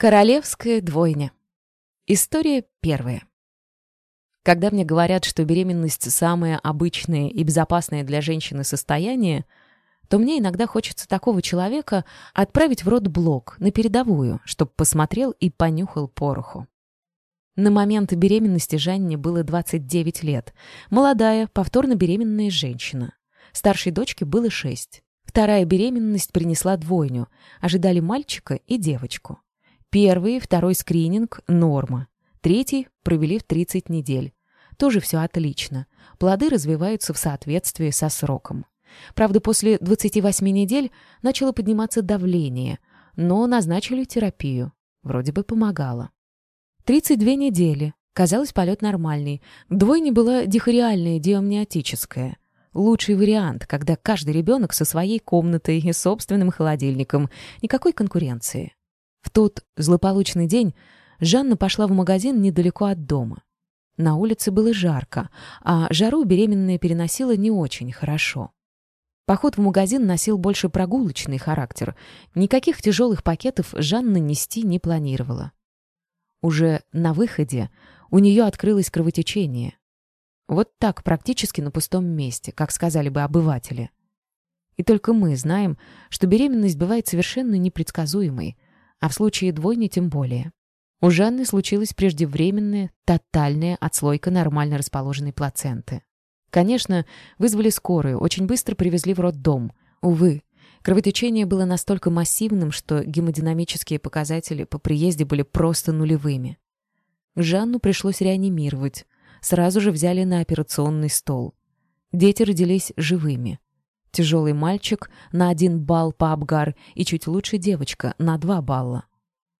Королевская двойня. История первая. Когда мне говорят, что беременность – самое обычное и безопасное для женщины состояние, то мне иногда хочется такого человека отправить в рот блок на передовую, чтобы посмотрел и понюхал пороху. На момент беременности Жанне было 29 лет. Молодая, повторно беременная женщина. Старшей дочке было 6. Вторая беременность принесла двойню. Ожидали мальчика и девочку. Первый и второй скрининг – норма. Третий провели в 30 недель. Тоже все отлично. Плоды развиваются в соответствии со сроком. Правда, после 28 недель начало подниматься давление, но назначили терапию. Вроде бы помогало. 32 недели. Казалось, полет нормальный. Двойня была дихориальная диамниотическая. Лучший вариант, когда каждый ребенок со своей комнатой и собственным холодильником. Никакой конкуренции. В тот злополучный день Жанна пошла в магазин недалеко от дома. На улице было жарко, а жару беременная переносила не очень хорошо. Поход в магазин носил больше прогулочный характер. Никаких тяжелых пакетов Жанна нести не планировала. Уже на выходе у нее открылось кровотечение. Вот так, практически на пустом месте, как сказали бы обыватели. И только мы знаем, что беременность бывает совершенно непредсказуемой — а в случае двойни тем более. У Жанны случилась преждевременная, тотальная отслойка нормально расположенной плаценты. Конечно, вызвали скорую, очень быстро привезли в роддом. Увы, кровотечение было настолько массивным, что гемодинамические показатели по приезде были просто нулевыми. Жанну пришлось реанимировать. Сразу же взяли на операционный стол. Дети родились живыми. Тяжелый мальчик на один балл по Абгар и чуть лучше девочка на два балла.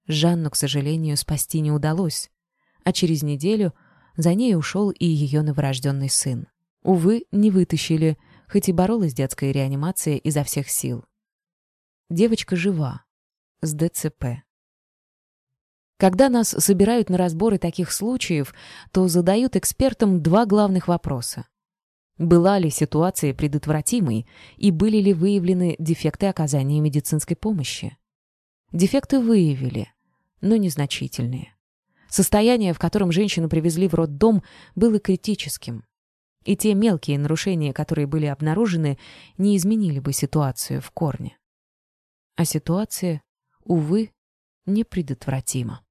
Жанну, к сожалению, спасти не удалось, а через неделю за ней ушел и ее новорожденный сын. Увы, не вытащили, хоть и боролась детская реанимация изо всех сил. Девочка жива, с ДЦП. Когда нас собирают на разборы таких случаев, то задают экспертам два главных вопроса. Была ли ситуация предотвратимой и были ли выявлены дефекты оказания медицинской помощи? Дефекты выявили, но незначительные. Состояние, в котором женщину привезли в роддом, было критическим. И те мелкие нарушения, которые были обнаружены, не изменили бы ситуацию в корне. А ситуация, увы, непредотвратима.